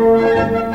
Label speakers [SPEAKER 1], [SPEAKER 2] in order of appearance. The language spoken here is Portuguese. [SPEAKER 1] Música